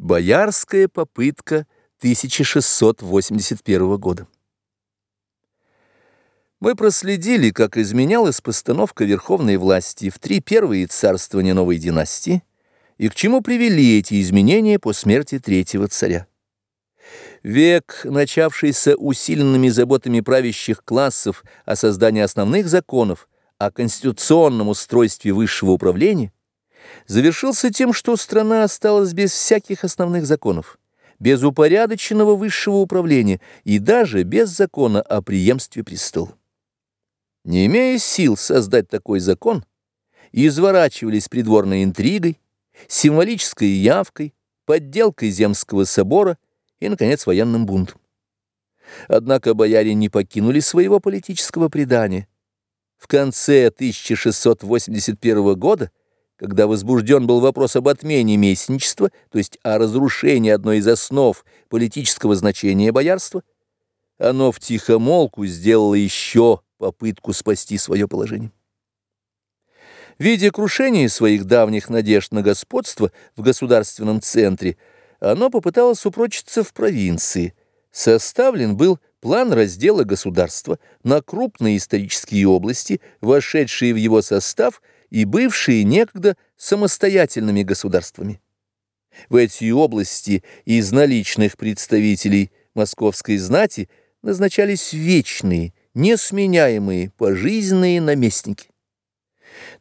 Боярская попытка 1681 года. Мы проследили, как изменялась постановка верховной власти в три первые царствования новой династии и к чему привели эти изменения по смерти третьего царя. Век, начавшийся усиленными заботами правящих классов о создании основных законов, о конституционном устройстве высшего управления, завершился тем, что страна осталась без всяких основных законов, без упорядоченного высшего управления и даже без закона о преемстве престола. Не имея сил создать такой закон, изворачивались придворной интригой, символической явкой, подделкой Земского собора и, наконец, военным бунтом. Однако бояре не покинули своего политического предания. В конце 1681 года когда возбужден был вопрос об отмене местничества, то есть о разрушении одной из основ политического значения боярства, оно в тихомолку сделало еще попытку спасти свое положение. Видя крушение своих давних надежд на господство в государственном центре, оно попыталось упрочиться в провинции. Составлен был план раздела государства на крупные исторические области, вошедшие в его состав – и бывшие некогда самостоятельными государствами. В эти области из наличных представителей московской знати назначались вечные, несменяемые, пожизненные наместники.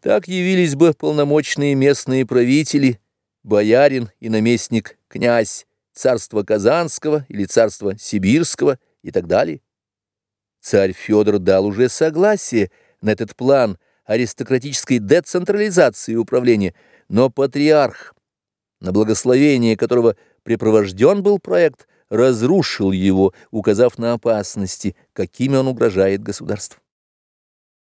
Так явились бы полномочные местные правители, боярин и наместник князь царства Казанского или царства Сибирского и так далее. Царь Федор дал уже согласие на этот план – аристократической децентрализации управления, но патриарх, на благословение которого припровожден был проект, разрушил его, указав на опасности, какими он угрожает государству.